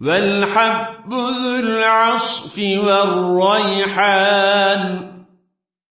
والحب ذو العصف والريحان